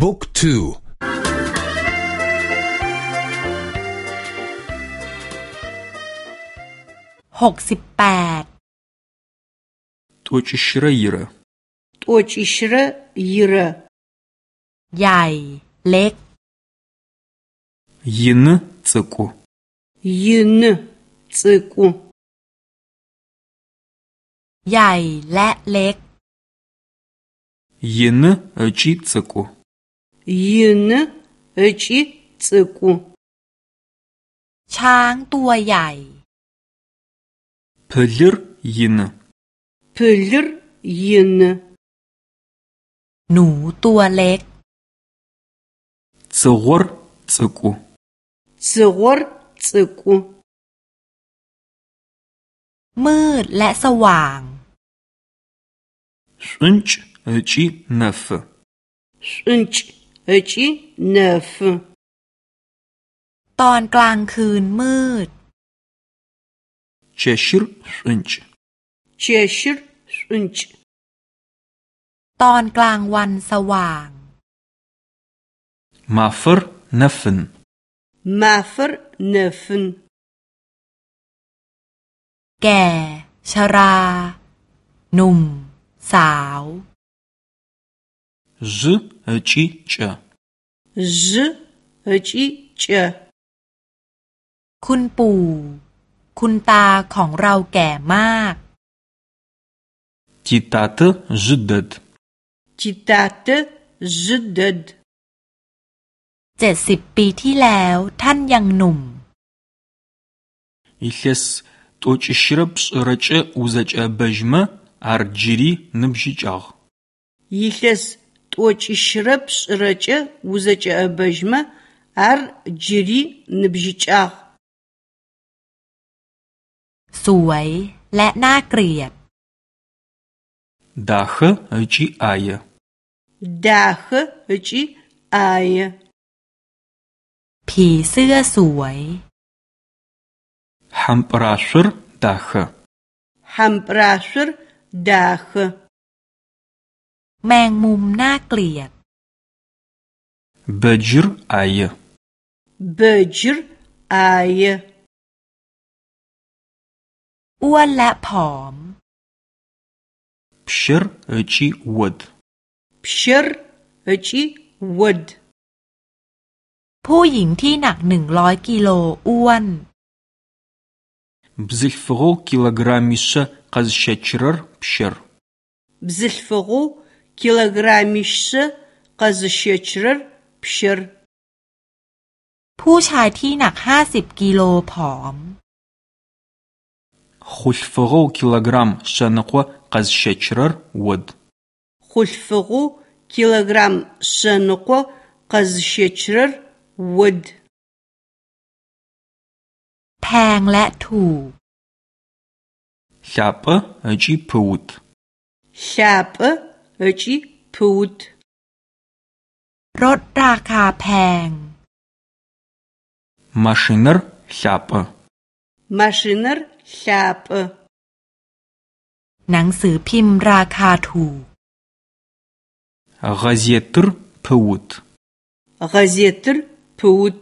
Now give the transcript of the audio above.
บุ๊กทูหกสิบแปดตัวจิชระยีระตัวจิชระยีระใหญ่เล็กยินซึกุยินซึกุใหญ่และเล็กยินเอจิซึกุ ยินเอจิซึกุช้างตัวใหญ่พลิร์ยินพลิร์ยินหนูตัวเล็กซกร์ซึกุซกร์ซึกุมืดและสว่างสุนชเอจินฟสุนชเอจินฟตอนกลางคืนมืดเชชิร์สุนชเชชิร์สุนชตอนกลางวันสว่างมาฟร์นฟนมาฟร์นฟนแก่ ชรา หนุ่ม สาว จเอจิเจจเอจิเจคุณปู่ คุณตาของเราแก่มากจิตาตจดดจิตาตจดดเจ็ดสิบปีที่แล้วท่านยังหนุ่มอิเลส тӏокӏищырэ пшӏырэкӏэ узэкӏэбэжьмэ ар джыри ныбжьыкӏагъ. Илъэс тӏокӏищырэ пшӏырэкӏэ узэкӏэбэжьмэ ар джыри ныбжьыкӏагъ. สวยและน่าเกลียด дахэ ыкӏи ӏае. дахэ ыкӏи ӏае. ผีเสื้อสวย хьампӏырашъор дахэ. хьампӏырашъор дахэ. แมงมุมน่าเกลียด Böcür ayı Böcür ayı อ้วนและผอม Pşır ıçi vod Pşır ıçi vod ผู้หญิงที่หนักหนึ่งร้อยกิโลอ้วน Bzilfğu kilogramişe qazşeçirer pşır Bzilfğu бзылъфыгъэу килограммищэ къэзыщэчырэр пщэр. ผู้ชายที่หนักห้าสิบกิโลผอม хъулъфыгъэу килограмм шъэныкъо къэзыщэчырэр од. хъулъфыгъэу килограмм шъэныкъо къэзыщэчырэр од. แพงและถูก лъапӏэ ыкӏи пыут. лъапӏэ ыкӏи пыут. รถราคาแพง машинэр лъапӏэ. машинэр лъапӏэ. หนังสือพิมพ์ราคาถูก газетыр пыут. газетыр пыут.